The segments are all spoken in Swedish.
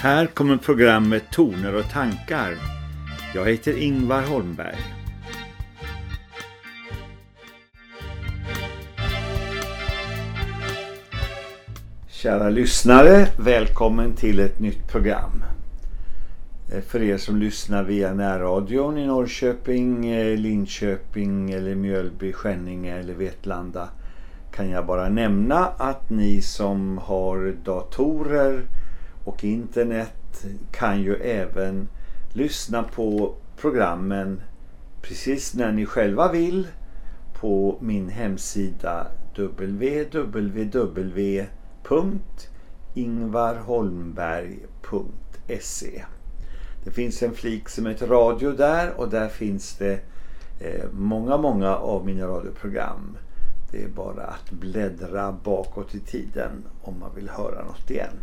Här kommer programmet Toner och tankar. Jag heter Ingvar Holmberg. Kära lyssnare, välkommen till ett nytt program. Eh, för er som lyssnar via närradion i Norrköping, eh, Linköping eller Mjölby, Skänninge eller Vetlanda kan jag bara nämna att ni som har datorer och internet kan ju även lyssna på programmen precis när ni själva vill på min hemsida www.ingvarholmberg.se Det finns en flik som heter radio där och där finns det eh, många, många av mina radioprogram. Det är bara att bläddra bakåt i tiden om man vill höra något igen.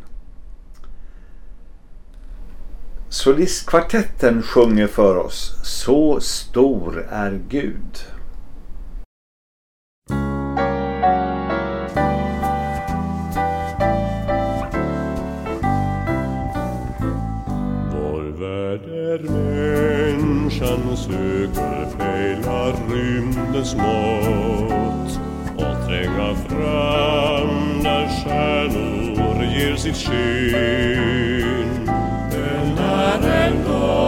Solistkvartetten sjunger för oss Så stor är Gud. Vår värld är människan söker pejla rymdens mått och tränga fram där stjärnor ger sitt sken.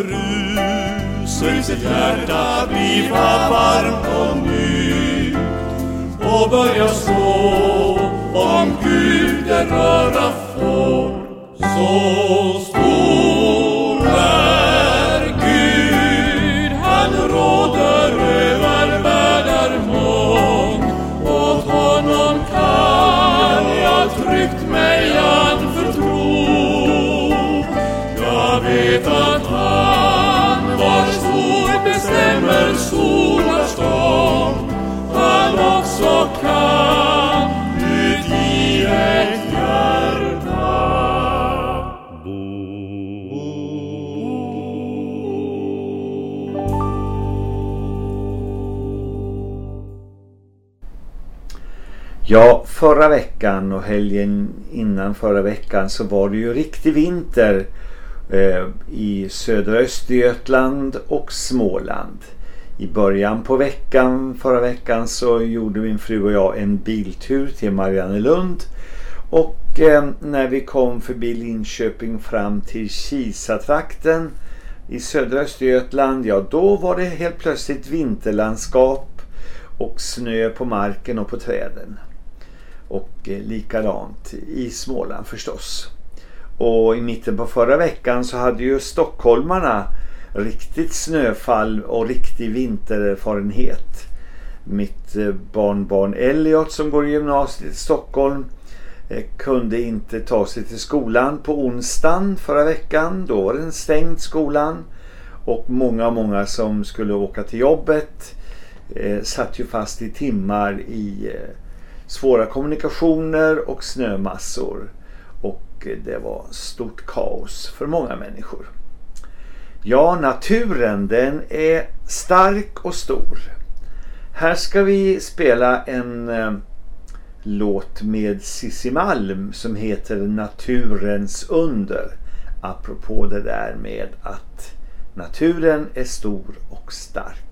kan sitt hjärta bliva varmt och nytt. Och börja slå om Gud det röra Ja, förra veckan och helgen innan förra veckan så var det ju riktig vinter eh, i södra Östergötland och Småland. I början på veckan, förra veckan, så gjorde min fru och jag en biltur till Mariannelund. Och eh, när vi kom förbi Linköping fram till Kisatrakten i södra Östergötland, ja då var det helt plötsligt vinterlandskap och snö på marken och på träden. Och eh, likadant i Småland förstås. Och i mitten på förra veckan så hade ju stockholmarna riktigt snöfall och riktig vintererfarenhet. Mitt eh, barnbarn Elliot som går i gymnasiet i Stockholm eh, kunde inte ta sig till skolan på onsdagen förra veckan. Då var den stängd skolan. Och många, många som skulle åka till jobbet eh, satt ju fast i timmar i eh, svåra kommunikationer och snömassor. Och det var stort kaos för många människor. Ja, naturen den är stark och stor. Här ska vi spela en eh, låt med Cissi Malm som heter Naturens under. Apropå det där med att naturen är stor och stark.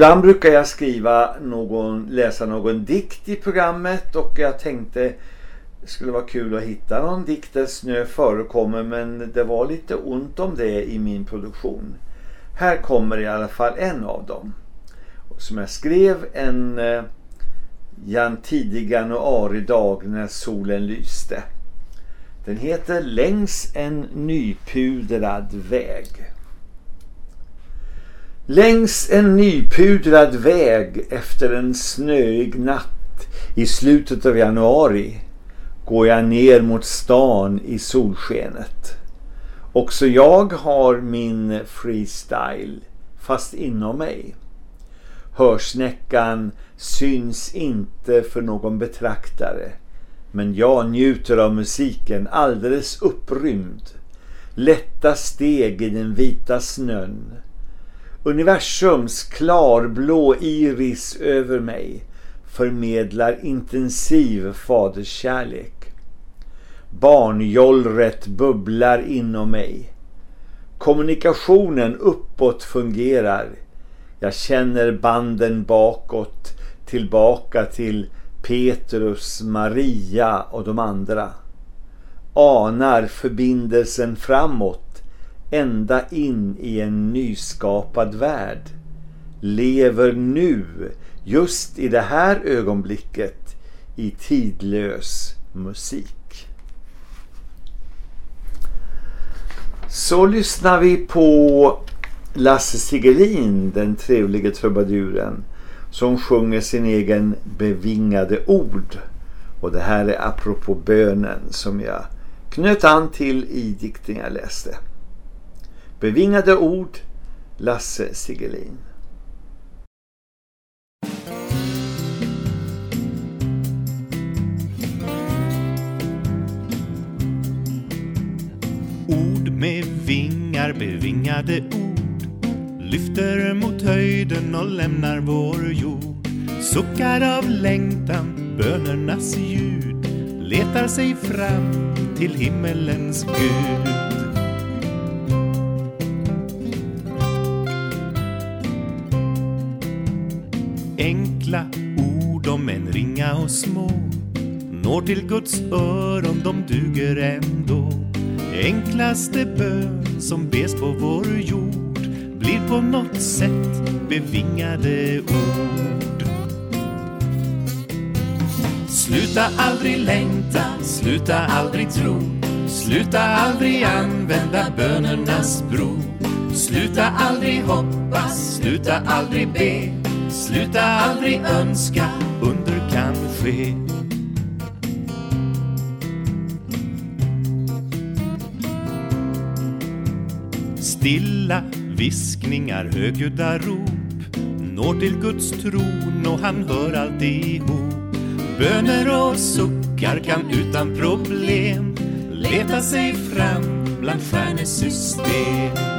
Ibland brukar jag skriva någon, läsa någon dikt i programmet och jag tänkte det skulle vara kul att hitta någon dikt där snö förekommer men det var lite ont om det i min produktion. Här kommer i alla fall en av dem. Som jag skrev en eh, tidig januaridag när solen lyste. Den heter Längs en nypudrad väg. Längs en nypudrad väg efter en snöig natt i slutet av januari går jag ner mot stan i solskenet. Också jag har min freestyle fast inom mig. Hörsnäckan syns inte för någon betraktare men jag njuter av musiken alldeles upprymd. Lätta steg i den vita snön Universums klarblå iris över mig förmedlar intensiv faderskärlek. Barnjollret bubblar inom mig. Kommunikationen uppåt fungerar. Jag känner banden bakåt, tillbaka till Petrus, Maria och de andra. Anar förbindelsen framåt ända in i en nyskapad värld. Lever nu, just i det här ögonblicket, i tidlös musik. Så lyssnar vi på Lasse Sigelin, den trevliga trubaduren, som sjunger sin egen bevingade ord. Och det här är apropå bönen som jag knöt an till i dikten jag läste. Bevingade ord Lasse Sigelin. Ord med vingar, bevingade ord lyfter mot höjden och lämnar vår jord. Suckar av längtan, bönernas ljud, letar sig fram till himmelens Gud. Enkla ord om en ringa och små når till Guds öron, de duger ändå. Enklaste bön som bes på vår jord blir på något sätt bevingade ord. Sluta aldrig längta, sluta aldrig tro, sluta aldrig använda bönernas bro. Sluta aldrig hoppas, sluta aldrig be, sluta aldrig önska, under kan ske. Stilla viskningar, högljudda rop når till Guds tron och han hör alltihop. Böner och suckar kan utan problem leta sig fram bland stjärnesystem.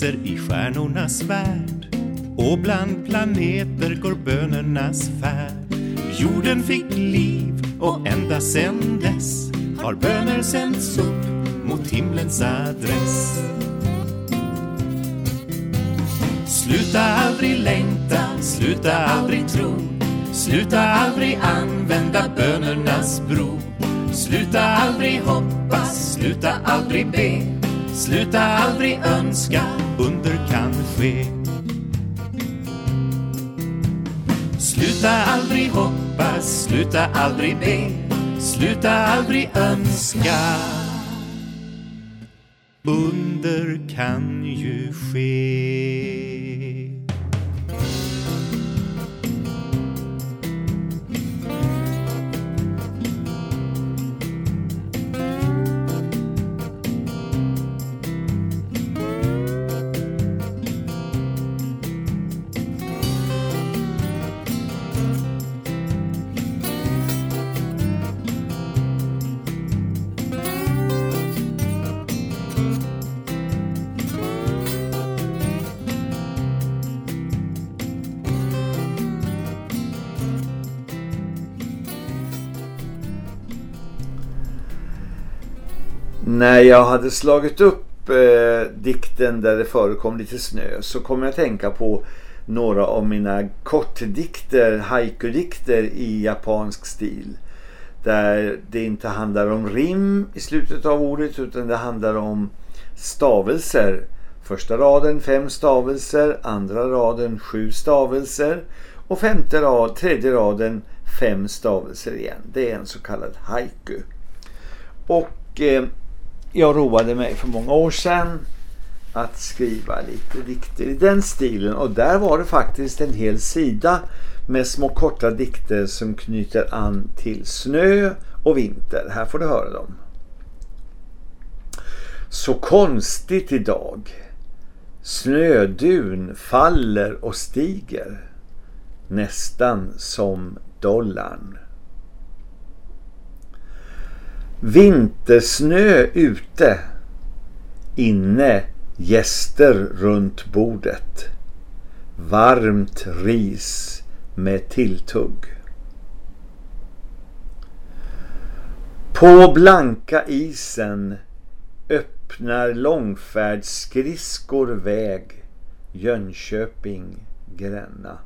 Galaxer i stjärnornas värld och bland planeter går bönernas färd. Jorden fick liv och ända sen dess har böner sänts upp mot himlens adress. Sluta aldrig längta, sluta aldrig tro, sluta aldrig använda bönernas bro. Sluta aldrig hoppas, sluta aldrig be, sluta aldrig önska, under kan ske. Sluta aldrig hoppas, sluta aldrig be, sluta aldrig önska. Under kan ju ske. När jag hade slagit upp eh, dikten där det förekom lite snö så kom jag att tänka på några av mina kortdikter, haiku-dikter i japansk stil. Där det inte handlar om rim i slutet av ordet utan det handlar om stavelser. Första raden fem stavelser, andra raden sju stavelser och femte rad, tredje raden fem stavelser igen. Det är en så kallad haiku. Och eh, jag roade mig för många år sedan att skriva lite dikter i den stilen och där var det faktiskt en hel sida med små korta dikter som knyter an till snö och vinter. Här får du höra dem. Så konstigt idag. Snödun faller och stiger. Nästan som dollarn. Vintersnö ute. Inne gäster runt bordet. Varmt ris med tilltugg. På blanka isen öppnar långfärdsskridskor väg Jönköping, Gränna.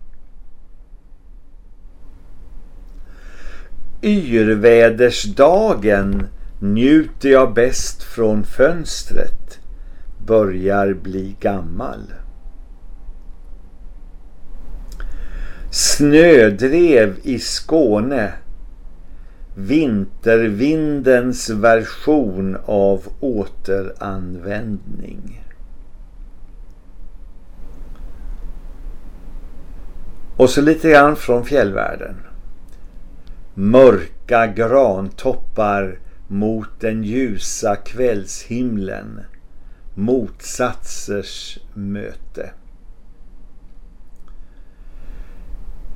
Yrvädersdagen njuter jag bäst från fönstret, börjar bli gammal. Snödrev i Skåne, vintervindens version av återanvändning. Och så lite grann från fjällvärlden. Mörka grantoppar mot den ljusa kvällshimlen. motsatsers möte.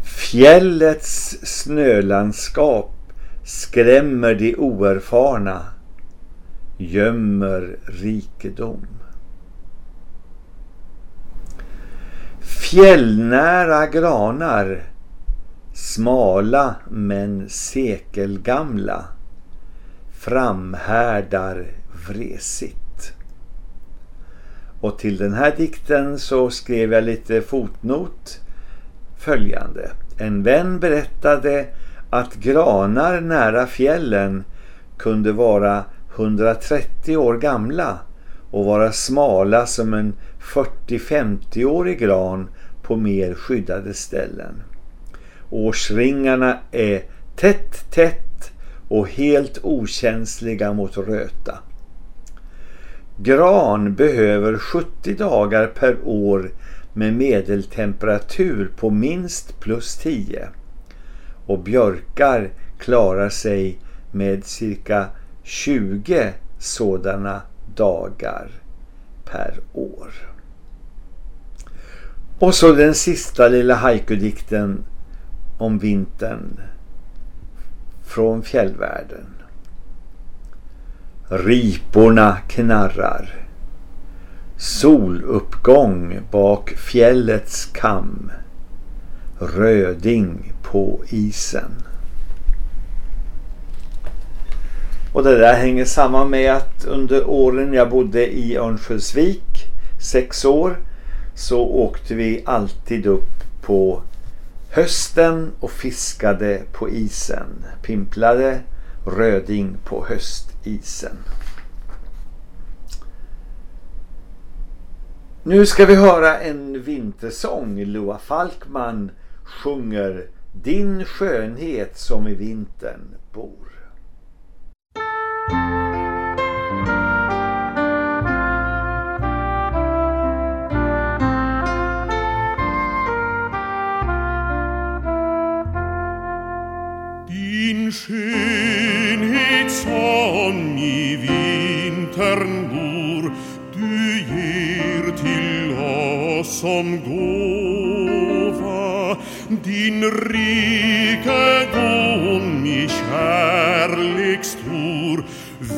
Fjällets snölandskap skrämmer de oerfarna, gömmer rikedom. Fjällnära granar, smala men sekelgamla, framhärdar vresigt. Och till den här dikten så skrev jag lite fotnot följande. En vän berättade att granar nära fjällen kunde vara 130 år gamla och vara smala som en 40-50-årig gran på mer skyddade ställen. Årsringarna är tätt tätt och helt okänsliga mot röta. Gran behöver 70 dagar per år med medeltemperatur på minst plus 10 och björkar klarar sig med cirka 20 sådana dagar per år. Och så den sista lilla haiku-dikten om vintern från fjällvärlden. Riporna knarrar. Soluppgång bak fjällets kam. Röding på isen. Och det där hänger samman med att under åren jag bodde i Örnsköldsvik, sex år, så åkte vi alltid upp på hösten och fiskade på isen. Pimplade röding på höstisen. Nu ska vi höra en vintersång. Loa Falkman sjunger Din skönhet som i vintern bor. Skönhet som i vintern bor. Du ger till oss som gåva din rikedom i kärlek stor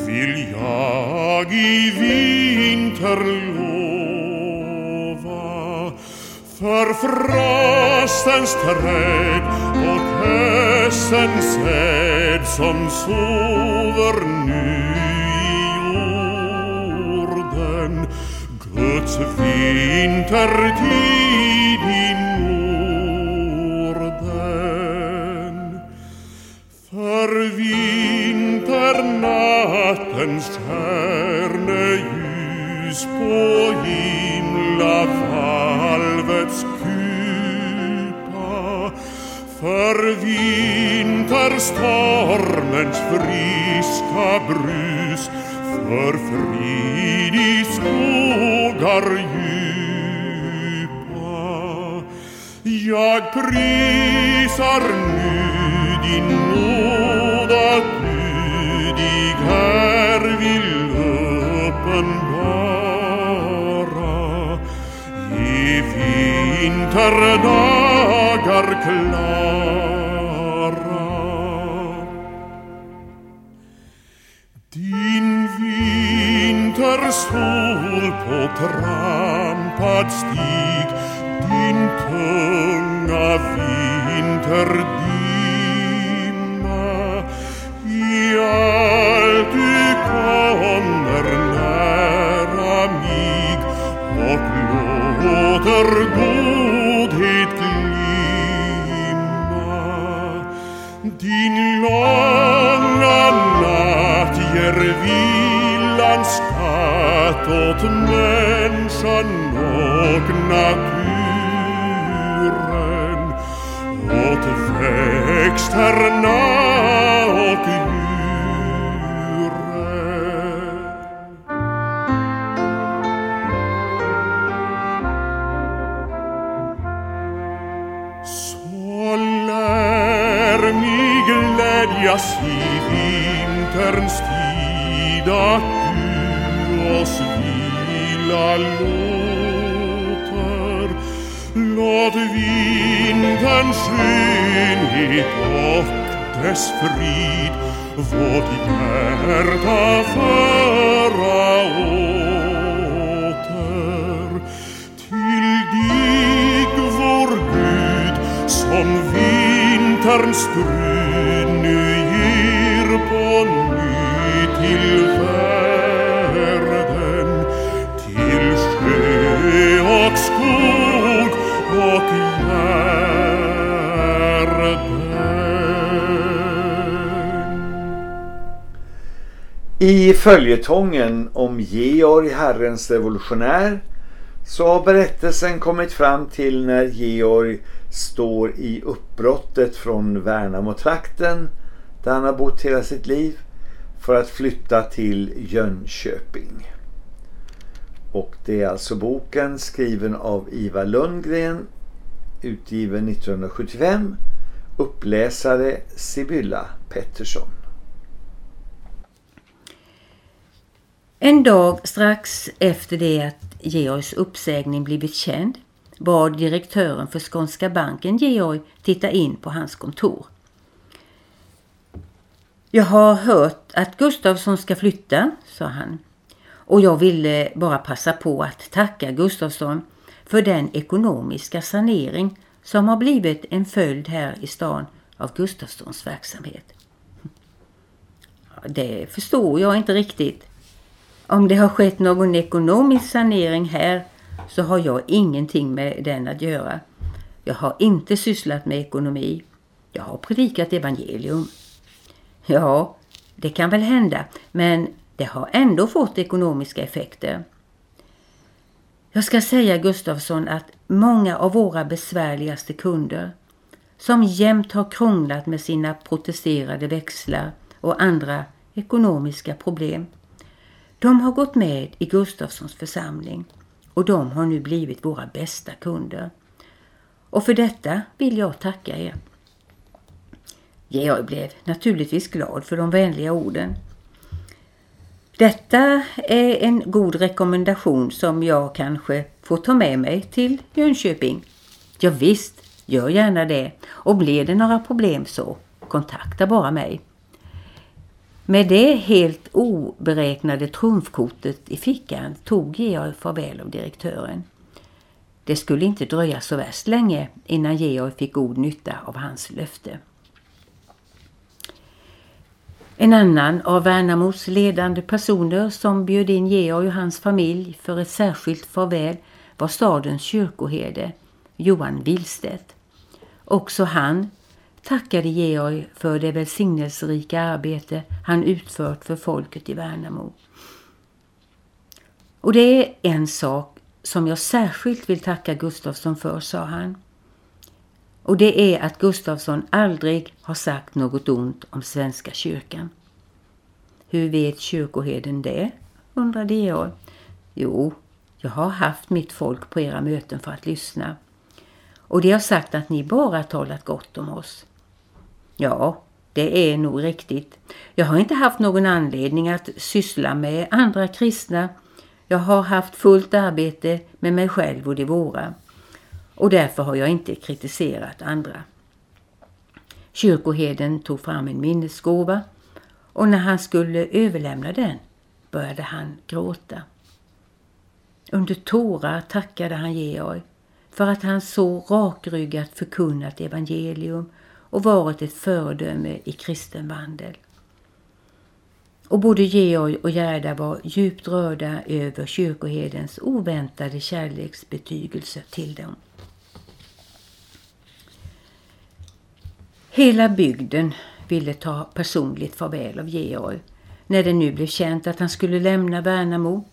vill jag i vinter lova för frostens träd och säd som sover nu i jorden. Guds vintertid i Norden. För vinternattens stjärneljus på himlavalvets för vinterstormens friska brus för frid i skogar djupa jag prisar nu din nåd att du dig här vill uppenbara i vinterdagar klara. Trampad stig din tunga vinterdimma. I allt du kommer nära mig och låter godhet glimma. Din långa natt ger vilans tot människan och naturen åt växterna och djuren. Så lär mig glädjas i vinterns tid att låter Låt vinden skönhet och dess frid. Vårt hjärta föra åter. Till dig, vår Gud, som vinterns brud nu ger på ny tillfälle I följetongen om Georg Herrens revolutionär så har berättelsen kommit fram till när Georg står i uppbrottet från Värnamo-trakten där han har bott hela sitt liv för att flytta till Jönköping. Och det är alltså boken skriven av Ivar Lundgren utgiven 1975 uppläsare Sibylla Pettersson. En dag strax efter det att Georgs uppsägning blivit känd bad direktören för Skånska banken Georg titta in på hans kontor. Jag har hört att Gustavsson ska flytta, sa han. Och jag ville bara passa på att tacka Gustavsson för den ekonomiska sanering som har blivit en följd här i stan av Gustavssons verksamhet. Det förstår jag inte riktigt. Om det har skett någon ekonomisk sanering här så har jag ingenting med den att göra. Jag har inte sysslat med ekonomi. Jag har predikat evangelium. Ja, det kan väl hända, men det har ändå fått ekonomiska effekter. Jag ska säga Gustafsson att många av våra besvärligaste kunder som jämt har krånglat med sina protesterade växlar och andra ekonomiska problem de har gått med i Gustafssons församling och de har nu blivit våra bästa kunder. Och för detta vill jag tacka er. Georg blev naturligtvis glad för de vänliga orden. Detta är en god rekommendation som jag kanske får ta med mig till Jönköping. Ja, visst, gör gärna det. Och blir det några problem så kontakta bara mig. Med det helt oberäknade trumfkortet i fickan tog Georg farväl av direktören. Det skulle inte dröja så värst länge innan Georg fick god nytta av hans löfte. En annan av Värnamos ledande personer som bjöd in Georg och hans familj för ett särskilt farväl var stadens kyrkoherde, Johan Wilstedt. Också han tackade Georg för det välsignelserika arbete han utfört för folket i Värnamo. Och det är en sak som jag särskilt vill tacka Gustafsson för, sa han. Och det är att Gustafsson aldrig har sagt något ont om Svenska kyrkan. Hur vet kyrkoheden det? undrade Georg. Jo, jag har haft mitt folk på era möten för att lyssna. Och de har sagt att ni bara talat gott om oss. Ja, det är nog riktigt. Jag har inte haft någon anledning att syssla med andra kristna. Jag har haft fullt arbete med mig själv och de våra. Och därför har jag inte kritiserat andra. Kyrkoheden tog fram en minnesgåva och när han skulle överlämna den började han gråta. Under tårar tackade han Georg för att han så rakryggat förkunnat evangelium och varit ett föredöme i kristen vandel. Och både Georg och Gerda var djupt rörda över kyrkoherdens oväntade kärleksbetygelse till dem. Hela bygden ville ta personligt farväl av Georg när det nu blev känt att han skulle lämna Värnamo.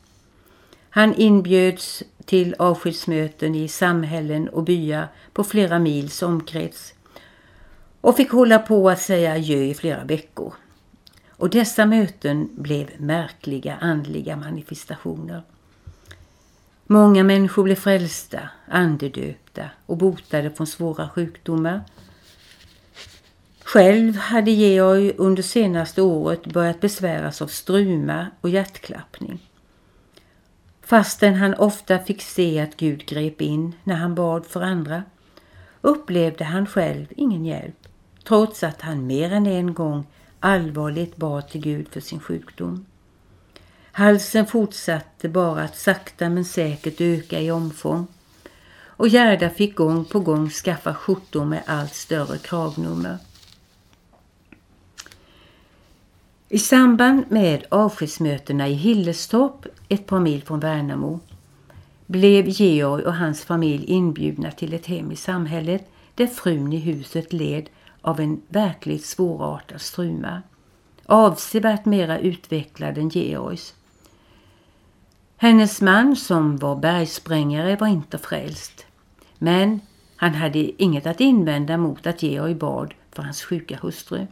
Han inbjöds till avskedsmöten i samhällen och byar på flera mils omkrets och fick hålla på att säga adjö i flera veckor. Och dessa möten blev märkliga andliga manifestationer. Många människor blev frälsta, andedöpta och botade från svåra sjukdomar. Själv hade Georg under senaste året börjat besväras av struma och hjärtklappning. Fastän han ofta fick se att Gud grep in när han bad för andra upplevde han själv ingen hjälp trots att han mer än en gång allvarligt bad till Gud för sin sjukdom. Halsen fortsatte bara att sakta men säkert öka i omfång och Gerda fick gång på gång skaffa skjortor med allt större kragnummer. I samband med avskedsmötena i Hillestorp, ett par mil från Värnamo, blev Georg och hans familj inbjudna till ett hem i samhället där frun i huset led av en verkligt svårartad struma. Avsevärt mera utvecklad än Georgs. Hennes man som var bergsprängare var inte frälst. Men han hade inget att invända mot att Georg bad för hans sjuka hustru.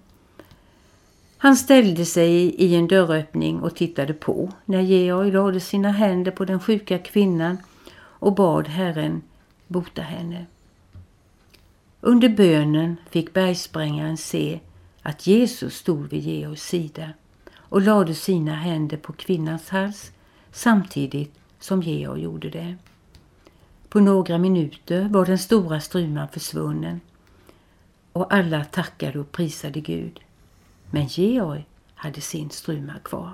Han ställde sig i en dörröppning och tittade på när Georg lade sina händer på den sjuka kvinnan och bad Herren bota henne. Under bönen fick bergsprängaren se att Jesus stod vid Georgs sida och lade sina händer på kvinnans hals samtidigt som Georg gjorde det. På några minuter var den stora struman försvunnen och alla tackade och prisade Gud. Men Georg hade sin struma kvar.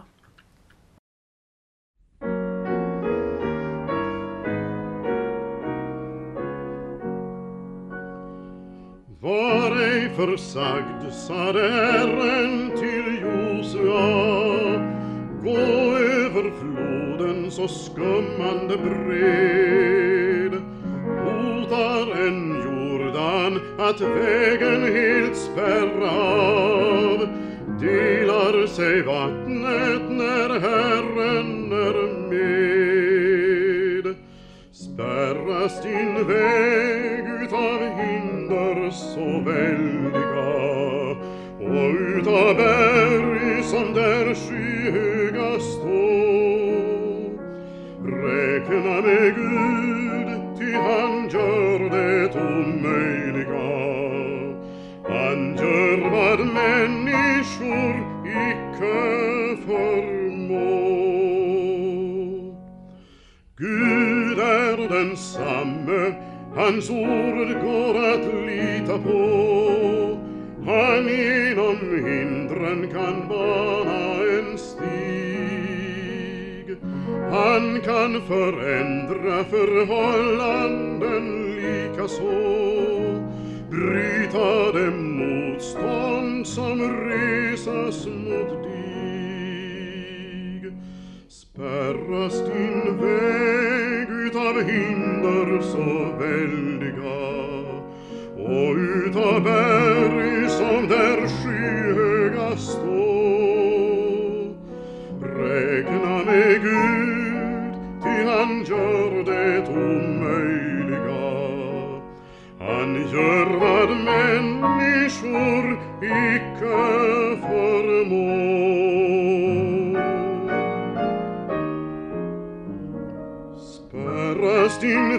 Var ej försagd, sade Herren till Josua, gå över floden så skummande bred, hotar en Jordan att vägen helt spärra av, delar sig vattnet när Herren är med. Spärras din väg utav hinder. veldiga og ut av berg som der skyhöga står räkna hans ord går att lita på. Han genom hindren kan bana en stig. Han kan förändra förhållanden lika så. Bryta det motstånd som resas mot dig. Spärras din väg av hinder så väldiga. Och utav berg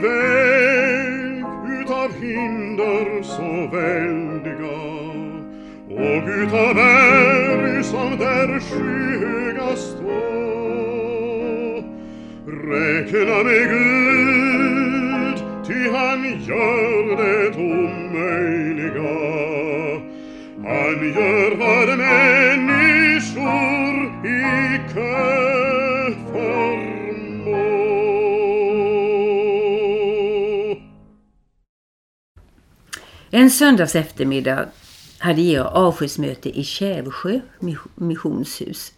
Weg über Hinder so weldiger, o güter wer ist an der Schügastor. Rekna me gut, die han jördet um meiliger, an jördet En söndags eftermiddag hade Georg avskedsmöte i Kävsjö missionshus.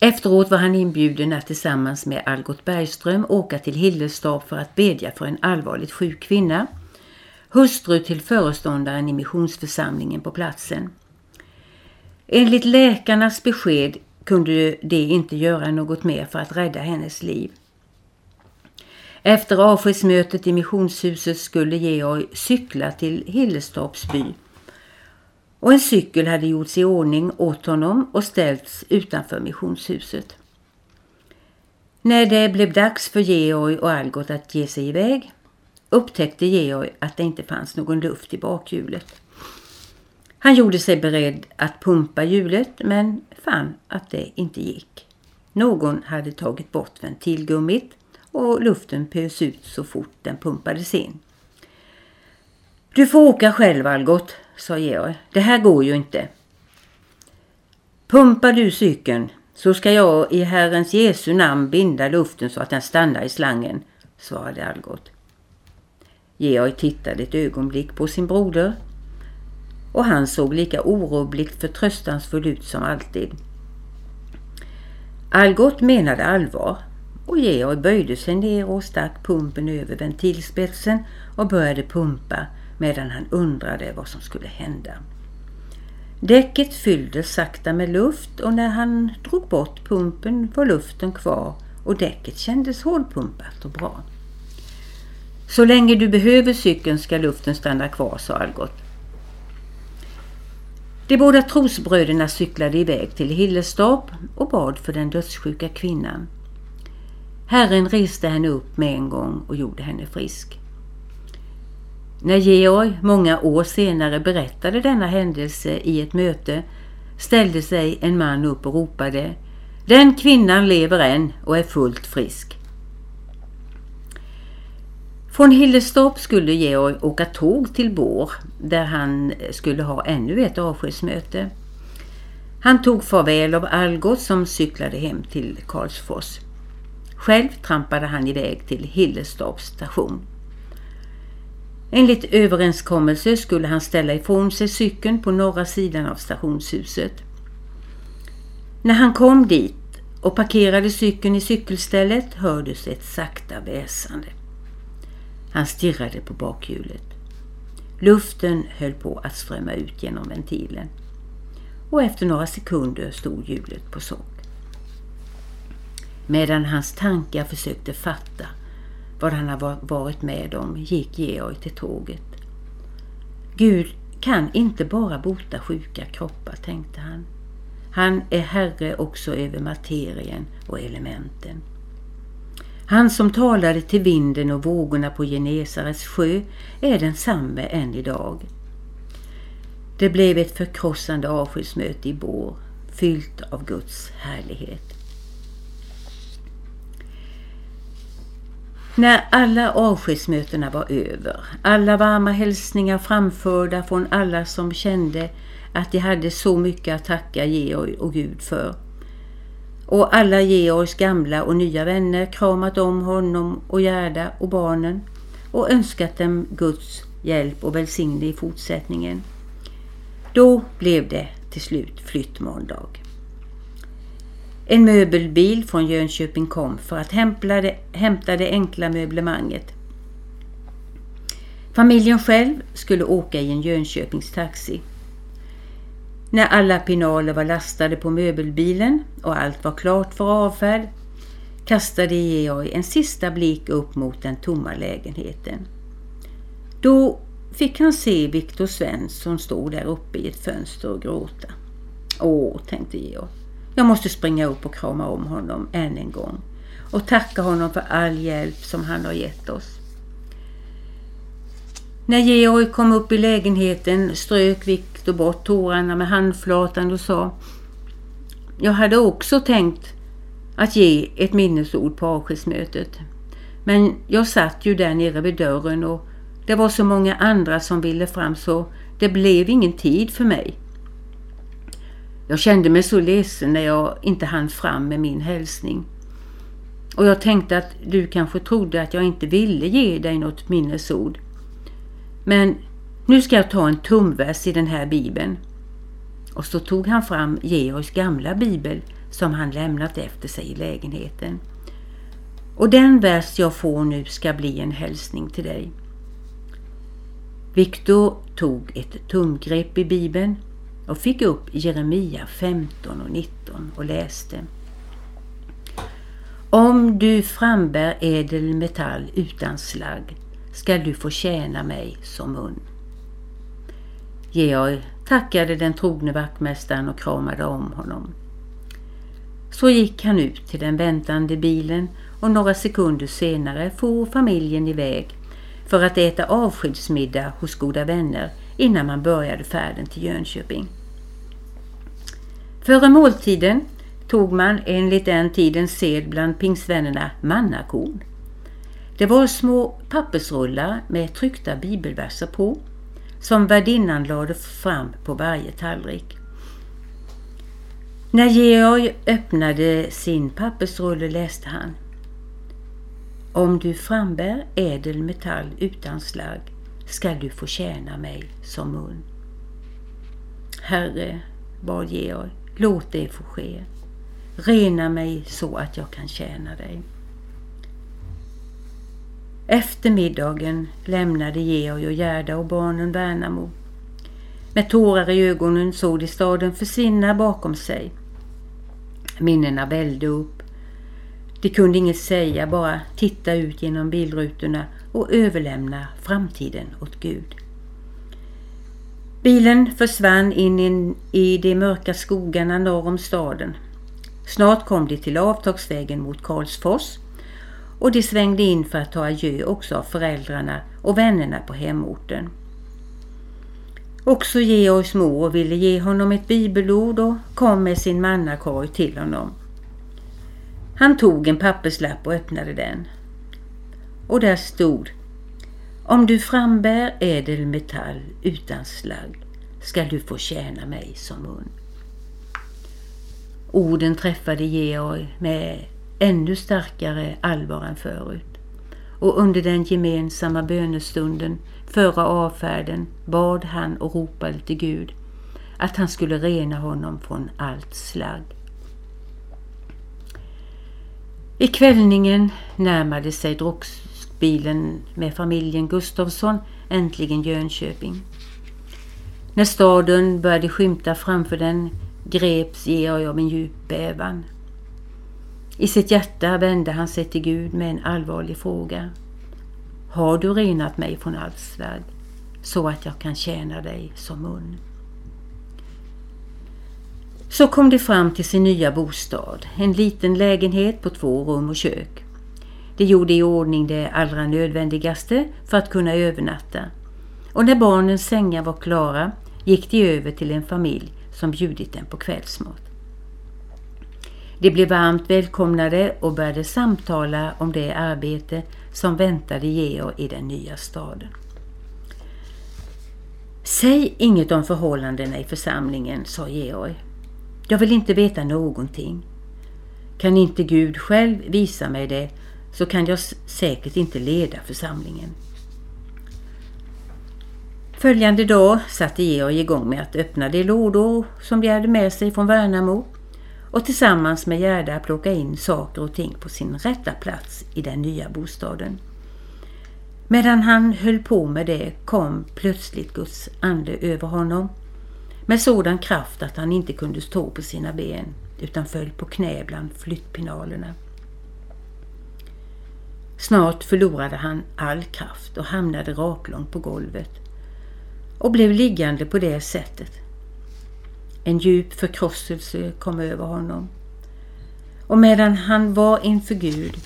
Efteråt var han inbjuden att tillsammans med Algot Bergström åka till Hillestorp för att bedja för en allvarligt sjuk kvinna, hustru till föreståndaren i missionsförsamlingen på platsen. Enligt läkarnas besked kunde de inte göra något mer för att rädda hennes liv. Efter avskedsmötet i missionshuset skulle Georg cykla till Hillestorps by och en cykel hade gjorts i ordning åt honom och ställts utanför missionshuset. När det blev dags för Georg och Algot att ge sig iväg upptäckte Georg att det inte fanns någon luft i bakhjulet. Han gjorde sig beredd att pumpa hjulet men fann att det inte gick. Någon hade tagit bort ventilgummit och luften pös ut så fort den pumpades in. Du får åka själv Algot, sa Georg. Det här går ju inte. Pumpa du cykeln så ska jag i Herrens Jesu namn binda luften så att den stannar i slangen, svarade Algot. Georg tittade ett ögonblick på sin broder och han såg lika orubbligt förtröstansfull ut som alltid. Algot menade allvar och Georg böjde sig ner och stack pumpen över ventilspetsen och började pumpa medan han undrade vad som skulle hända. Däcket fylldes sakta med luft och när han drog bort pumpen var luften kvar och däcket kändes hårdpumpat och bra. Så länge du behöver cykeln ska luften stanna kvar, sa Algot. De båda trosbröderna cyklade iväg till Hillestorp och bad för den dödssjuka kvinnan. Herren reste henne upp med en gång och gjorde henne frisk. När Georg många år senare berättade denna händelse i ett möte ställde sig en man upp och ropade Den kvinnan lever än och är fullt frisk. Från Hillestorp skulle Georg åka tåg till Bår där han skulle ha ännu ett avskedsmöte. Han tog farväl av Algot som cyklade hem till Karlsfors. Själv trampade han iväg till Hillestorps station. Enligt överenskommelse skulle han ställa ifrån sig cykeln på norra sidan av stationshuset. När han kom dit och parkerade cykeln i cykelstället hördes ett sakta väsande. Han stirrade på bakhjulet. Luften höll på att strömma ut genom ventilen och efter några sekunder stod hjulet på sock. Medan hans tankar försökte fatta vad han har varit med om gick Georg till tåget. Gud kan inte bara bota sjuka kroppar, tänkte han. Han är herre också över materien och elementen. Han som talade till vinden och vågorna på Genesarets sjö är densamme än idag. Det blev ett förkrossande avskedsmöte i Bår, fyllt av Guds härlighet. När alla avskedsmötena var över, alla varma hälsningar framförda från alla som kände att de hade så mycket att tacka Georg och Gud för. Och alla Georgs gamla och nya vänner kramat om honom och Gerda och barnen och önskat dem Guds hjälp och välsignelse i fortsättningen. Då blev det till slut flyttmåndag. En möbelbil från Jönköping kom för att hämta det, hämta det enkla möblemanget. Familjen själv skulle åka i en Jönköpings taxi. När alla pinaler var lastade på möbelbilen och allt var klart för avfärd kastade Georg en sista blick upp mot den tomma lägenheten. Då fick han se Viktor Svensson stå där uppe i ett fönster och gråta. Åh, tänkte Georg. Jag måste springa upp och krama om honom än en gång och tacka honom för all hjälp som han har gett oss. När Georg kom upp i lägenheten strök Viktor bort tårarna med handflatan och sa Jag hade också tänkt att ge ett minnesord på avskedsmötet. Men jag satt ju där nere vid dörren och det var så många andra som ville fram så det blev ingen tid för mig. Jag kände mig så ledsen när jag inte hann fram med min hälsning. Och jag tänkte att du kanske trodde att jag inte ville ge dig något minnesord. Men nu ska jag ta en tumvers i den här bibeln. Och så tog han fram Georgs gamla bibel som han lämnat efter sig i lägenheten. Och den vers jag får nu ska bli en hälsning till dig. Viktor tog ett tumgrepp i bibeln jag fick upp Jeremia 15 och 19 och läste. Om du frambär ädel metall utan slagg skall du få tjäna mig som mun. Georg tackade den trogne vaktmästaren och kramade om honom. Så gick han ut till den väntande bilen och några sekunder senare for familjen iväg för att äta avskedsmiddag hos goda vänner innan man började färden till Jönköping. Före måltiden tog man enligt den tidens sed bland pingstvännerna mannakorn. Det var små pappersrullar med tryckta bibelverser på som värdinnan lade fram på varje tallrik. När Georg öppnade sin pappersrulle läste han Om du frambär ädel metall utan slagg skall du få tjäna mig som mun. Herre, bad Georg, låt det få ske. Rena mig så att jag kan tjäna dig. Efter middagen lämnade Georg och Gerda och barnen Värnamo. Med tårar i ögonen såg de staden försvinna bakom sig. Minnena vällde upp. De kunde inget säga, bara titta ut genom bilrutorna och överlämna framtiden åt Gud. Bilen försvann in i de mörka skogarna norr om staden. Snart kom de till avtagsvägen mot Karlsfors och de svängde in för att ta adjö också av föräldrarna och vännerna på hemorten. Också Georgs mor ville ge honom ett bibelord och kom med sin mannakorg till honom. Han tog en papperslapp och öppnade den. Och där stod om du frambär ädel metall utan slagg skall du få tjäna mig som mun. Orden träffade Georg med ännu starkare allvar än förut. Och under den gemensamma bönestunden före avfärden bad han och ropade till Gud att han skulle rena honom från allt slagg. I kvällningen närmade sig bilen med familjen Gustavsson äntligen Jönköping. När staden började skymta framför den greps Georg av en djup bävan. I sitt hjärta vände han sig till Gud med en allvarlig fråga. Har du renat mig från allt svärd så att jag kan tjäna dig som mun? Så kom de fram till sin nya bostad, en liten lägenhet på två rum och kök. De gjorde i ordning det allra nödvändigaste för att kunna övernatta. Och när barnens sängar var klara gick de över till en familj som bjudit dem på kvällsmat. De blev varmt välkomnade och började samtala om det arbete som väntade Georg i den nya staden. Säg inget om förhållandena i församlingen, sa Georg. Jag vill inte veta någonting. Kan inte Gud själv visa mig det så kan jag säkert inte leda församlingen. Följande dag satte Georg igång med att öppna de lådor som de hade med sig från Värnamo och tillsammans med Gerda plocka in saker och ting på sin rätta plats i den nya bostaden. Medan han höll på med det kom plötsligt Guds ande över honom med sådan kraft att han inte kunde stå på sina ben utan föll på knä bland flyttpinalerna. Snart förlorade han all kraft och hamnade raklång på golvet och blev liggande på det sättet en djup förkrosselse kom över honom. Och medan han var inför Gud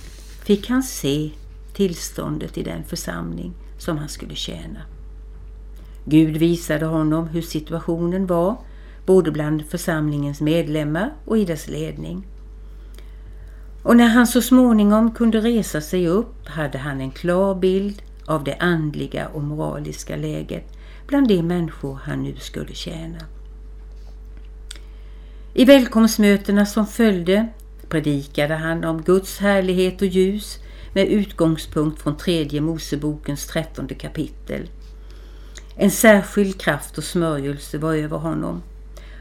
fick han se tillståndet i den församling som han skulle tjäna. Gud visade honom hur situationen var både bland församlingens medlemmar och i dess ledning. Och när han så småningom kunde resa sig upp hade han en klar bild av det andliga och moraliska läget bland de människor han nu skulle tjäna. I välkomstmötena som följde predikade han om Guds härlighet och ljus med utgångspunkt från tredje Mosebokens trettonde kapitel. En särskild kraft och smörjelse var över honom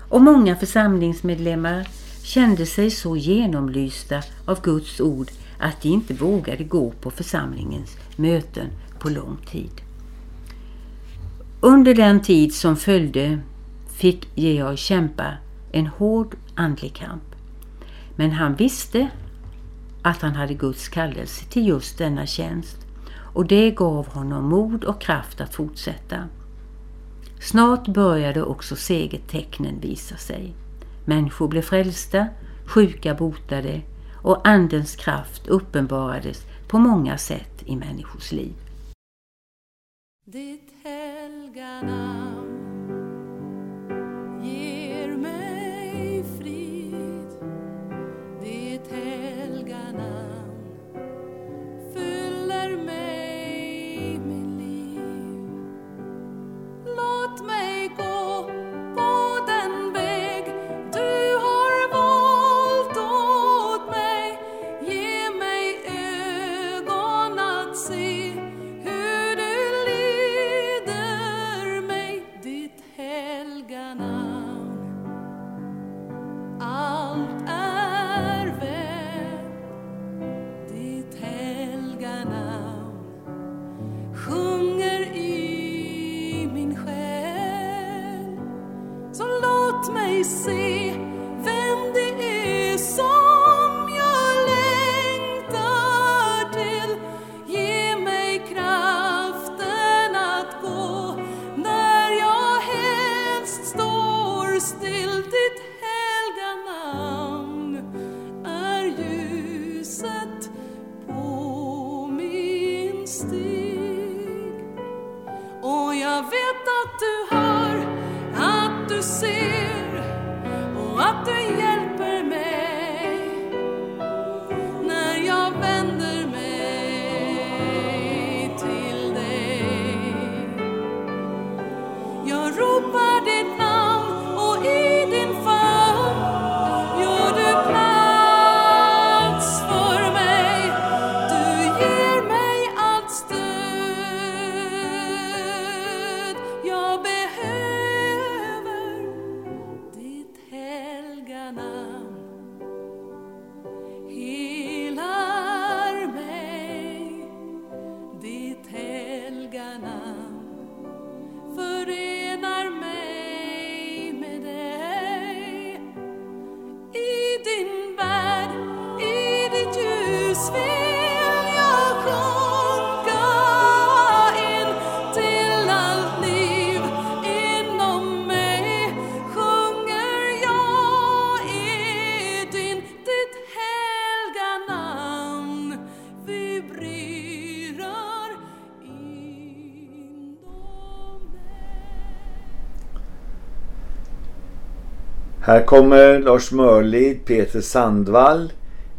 och många församlingsmedlemmar kände sig så genomlysta av Guds ord att de inte vågade gå på församlingens möten på lång tid. Under den tid som följde fick Georg kämpa en hård andlig kamp. Men han visste att han hade Guds kallelse till just denna tjänst och det gav honom mod och kraft att fortsätta. Snart började också segertecknen visa sig. Människor blev frälsta, sjuka botade och Andens kraft uppenbarades på många sätt i människors liv. Ditt helga namn Här kommer Lars Mörlid, Peter Sandvall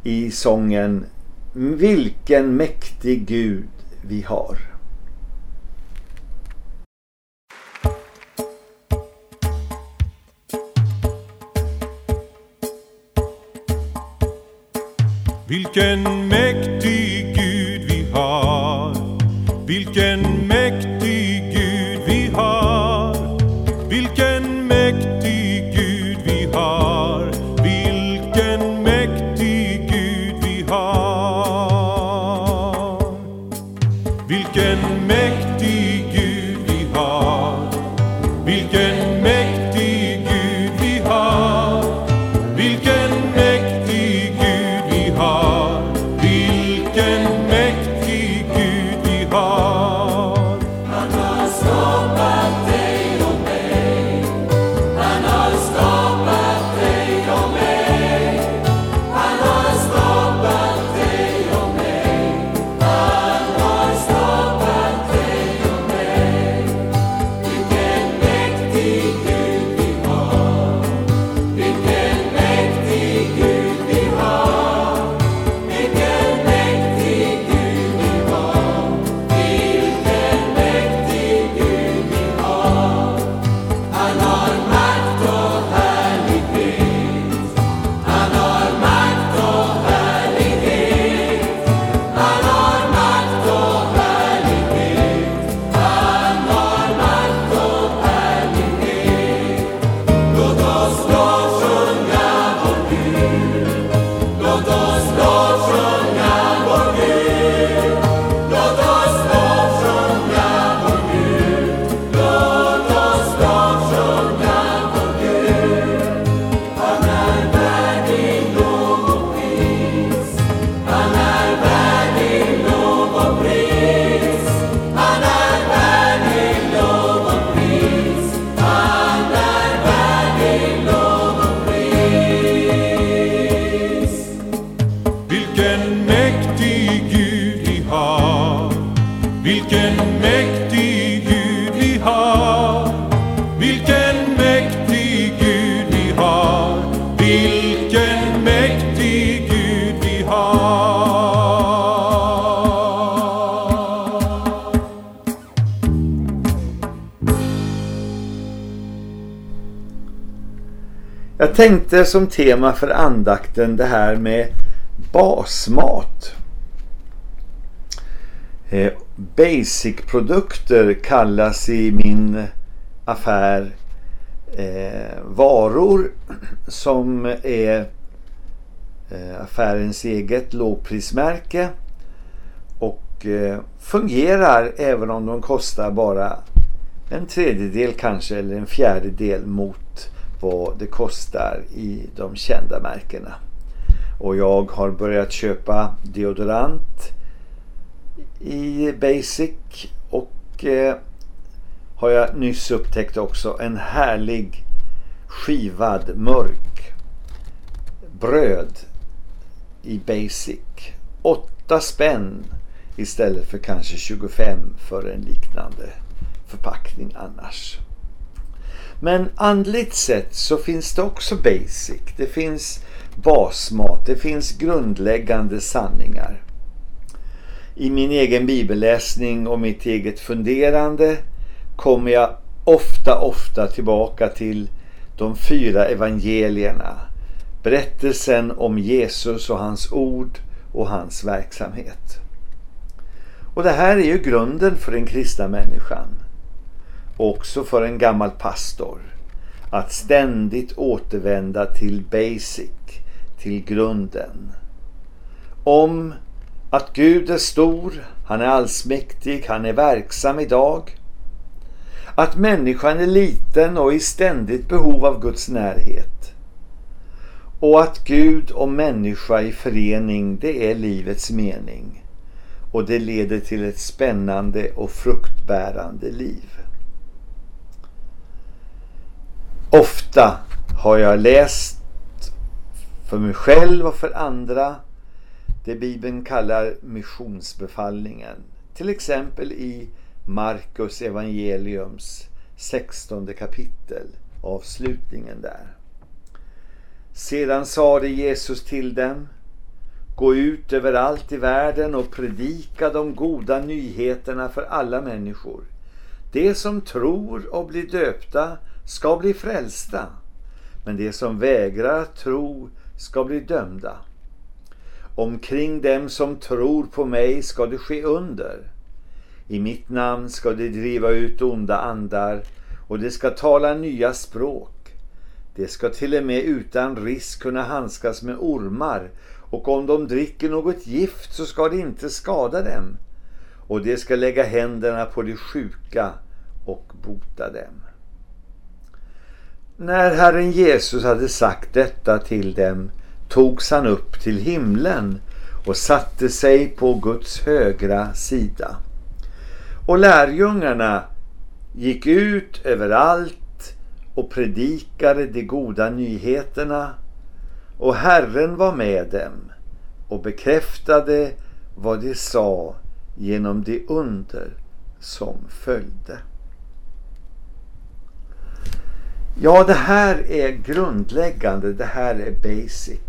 i sången Vilken mäktig Gud vi har. Vilken mäktig tänkte som tema för andakten det här med basmat. Eh, basic-produkter kallas i min affär eh, varor som är eh, affärens eget lågprismärke och eh, fungerar även om de kostar bara en tredjedel kanske eller en fjärdedel mot vad det kostar i de kända märkena. Och jag har börjat köpa deodorant i Basic och eh, har jag nyss upptäckt också en härlig skivad mörk bröd i Basic. 8 spänn istället för kanske 25 för en liknande förpackning annars. Men andligt sett så finns det också basic. Det finns basmat. Det finns grundläggande sanningar. I min egen bibelläsning och mitt eget funderande kommer jag ofta, ofta tillbaka till de fyra evangelierna. Berättelsen om Jesus och hans ord och hans verksamhet. Och det här är ju grunden för den kristna människan. Också för en gammal pastor. Att ständigt återvända till basic, till grunden. Om att Gud är stor, han är allsmäktig, han är verksam idag. Att människan är liten och i ständigt behov av Guds närhet. Och att Gud och människa i förening, det är livets mening. Och det leder till ett spännande och fruktbärande liv. Ofta har jag läst för mig själv och för andra det Bibeln kallar missionsbefallningen. Till exempel i Markus evangeliums 16 kapitel, avslutningen där. Sedan sade Jesus till dem Gå ut överallt i världen och predika de goda nyheterna för alla människor. De som tror och blir döpta ska bli frälsta, men de som vägrar tro ska bli dömda. Omkring dem som tror på mig ska det ske under. I mitt namn ska de driva ut onda andar och de ska tala nya språk. De ska till och med utan risk kunna handskas med ormar och om de dricker något gift så ska det inte skada dem. Och de ska lägga händerna på de sjuka och bota dem. När Herren Jesus hade sagt detta till dem togs han upp till himlen och satte sig på Guds högra sida. Och lärjungarna gick ut överallt och predikade de goda nyheterna och Herren var med dem och bekräftade vad de sa genom de under som följde. Ja, det här är grundläggande. Det här är basic.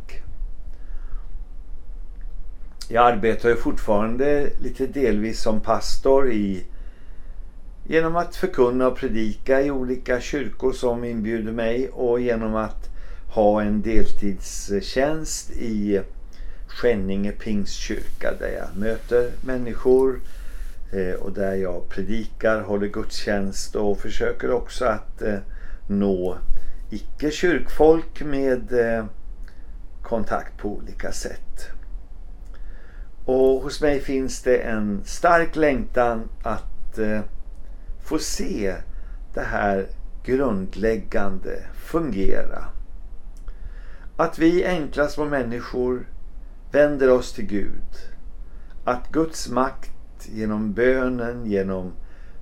Jag arbetar ju fortfarande lite delvis som pastor i genom att förkunna och predika i olika kyrkor som inbjuder mig och genom att ha en deltidstjänst i Skänninge Pingstkyrka där jag möter människor eh, och där jag predikar, håller gudstjänst och försöker också att eh, nå icke-kyrkfolk med eh, kontakt på olika sätt. Och hos mig finns det en stark längtan att eh, få se det här grundläggande fungera. Att vi enkla små människor vänder oss till Gud. Att Guds makt genom bönen, genom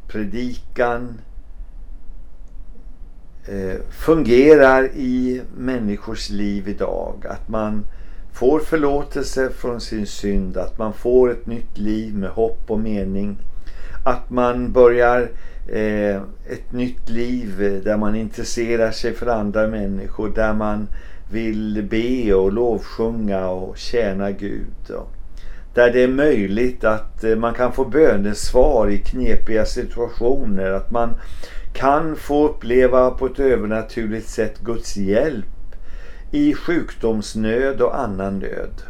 predikan Eh, fungerar i människors liv idag. Att man får förlåtelse från sin synd, att man får ett nytt liv med hopp och mening. Att man börjar eh, ett nytt liv där man intresserar sig för andra människor, där man vill be och lovsjunga och tjäna Gud. Och där det är möjligt att eh, man kan få bönesvar i knepiga situationer, att man kan få uppleva på ett övernaturligt sätt Guds hjälp i sjukdomsnöd och annan nöd.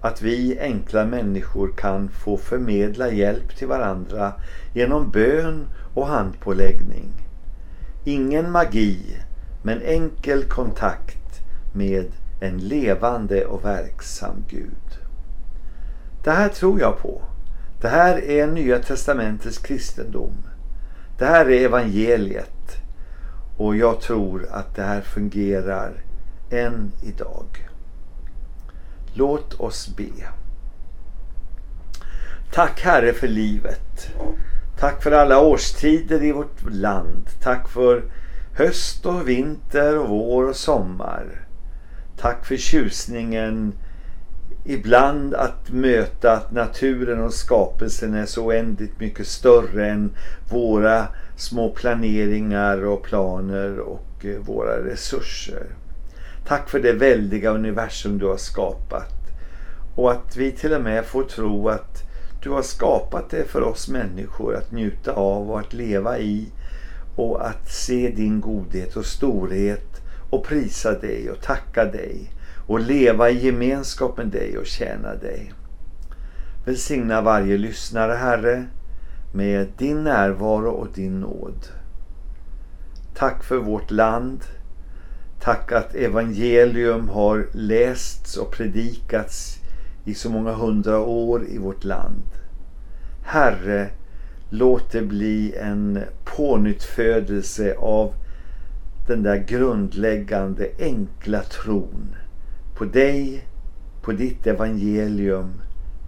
Att vi enkla människor kan få förmedla hjälp till varandra genom bön och handpåläggning. Ingen magi, men enkel kontakt med en levande och verksam Gud. Det här tror jag på. Det här är Nya Testamentets kristendom. Det här är evangeliet. Och jag tror att det här fungerar än idag. Låt oss be. Tack Herre för livet. Tack för alla årstider i vårt land. Tack för höst och vinter och vår och sommar. Tack för tjusningen ibland att möta att naturen och skapelsen är så oändligt mycket större än våra små planeringar och planer och eh, våra resurser. Tack för det väldiga universum du har skapat och att vi till och med får tro att du har skapat det för oss människor att njuta av och att leva i och att se din godhet och storhet och prisa dig och tacka dig och leva i gemenskap med dig och tjäna dig. Välsigna varje lyssnare Herre med din närvaro och din nåd. Tack för vårt land. Tack att evangelium har lästs och predikats i så många hundra år i vårt land. Herre, låt det bli en pånyttfödelse av den där grundläggande enkla tron på dig, på ditt evangelium,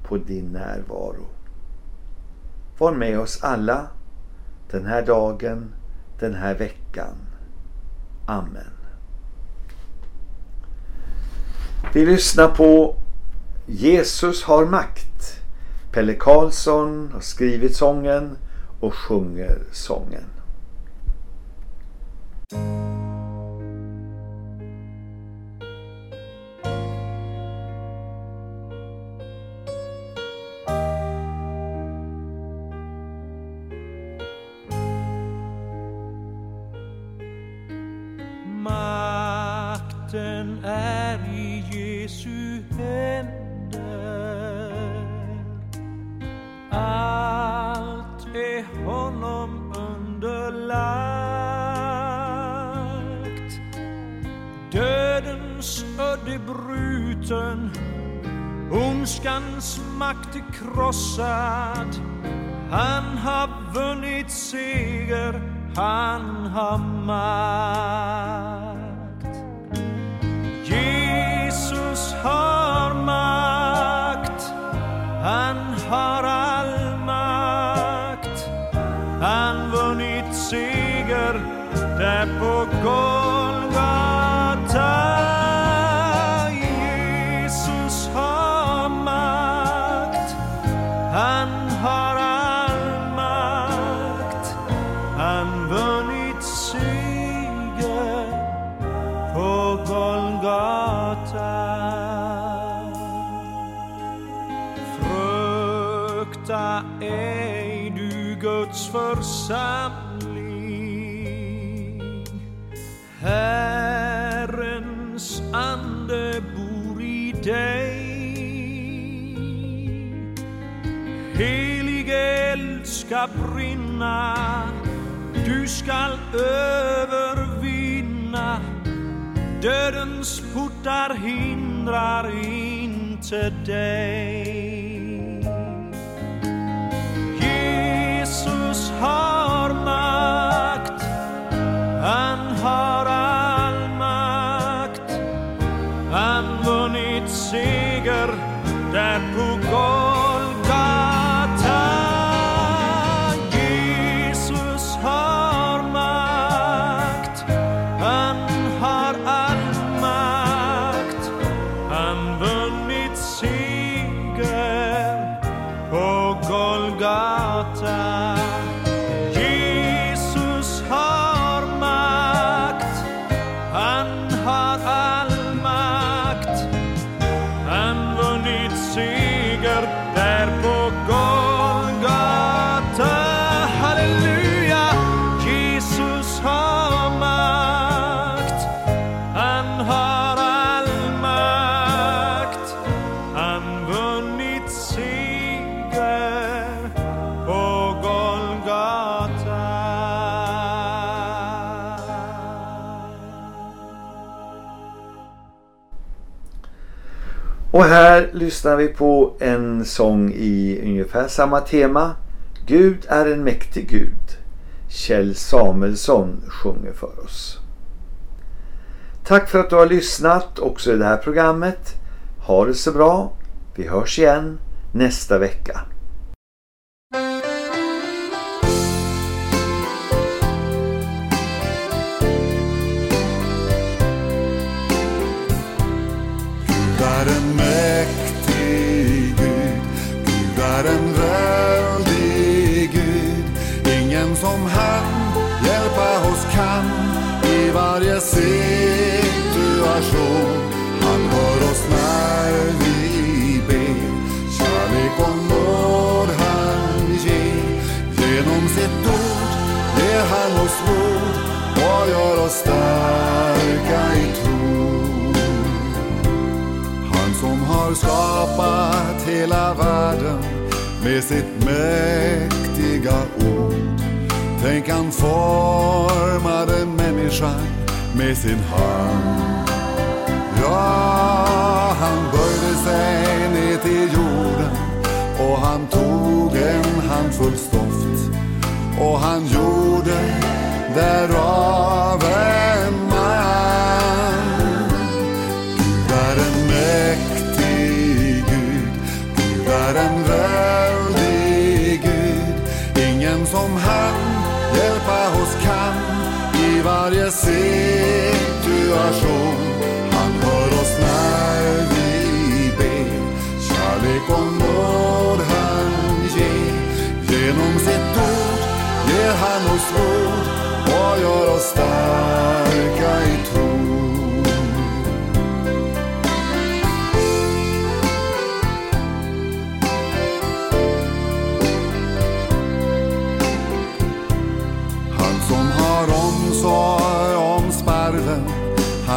på din närvaro. Var med oss alla den här dagen, den här veckan. Amen. Vi lyssnar på Jesus har makt. Pelle Karlsson har skrivit sången och sjunger sången. Vunnit seger där på golvet. Du skall övervinna. Dödens portar hindrar inte dig. Jesus har makt, han har all makt. Han vunnit seger där Och här lyssnar vi på en sång i ungefär samma tema. Gud är en mäktig Gud. Kjell Samuelsson sjunger för oss. Tack för att du har lyssnat också i det här programmet. Ha det så bra. Vi hörs igen nästa vecka. I varje situation. Han hör oss när vi ber, kärlek och nåd han ger. Genom sitt ord ger han oss mod och gör oss starka i tro. Han som har skapat hela världen med sitt mäktiga ord. Tänk han formade människan med sin hand. Ja, han böjde sig ner till jorden och han tog en handfull stoft och han gjorde därav en man. Gud är en mäktig Gud, Gud är en väldig Gud. Ingen som han hjälper i varje situation. Han hör oss när vi ber, kärlek och nåd han ger. Genom sitt ord ger han oss mod och gör oss starka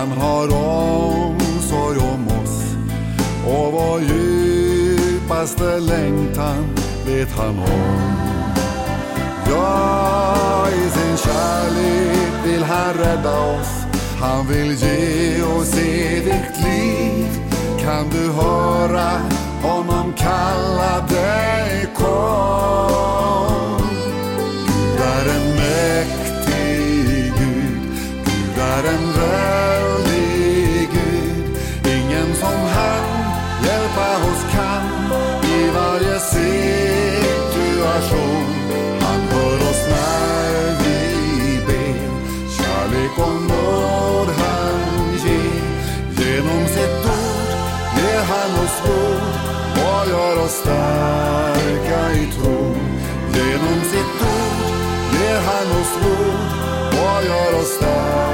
han har omsorg om oss. Och vår djupaste längtan vet han om. Ja, i sin kärlek vill han rädda oss. Han vill ge oss evigt liv. Kan du höra honom kalla dig kom? Och gör oss starka i tro. Genom sitt ord ger han oss mod och gör oss starka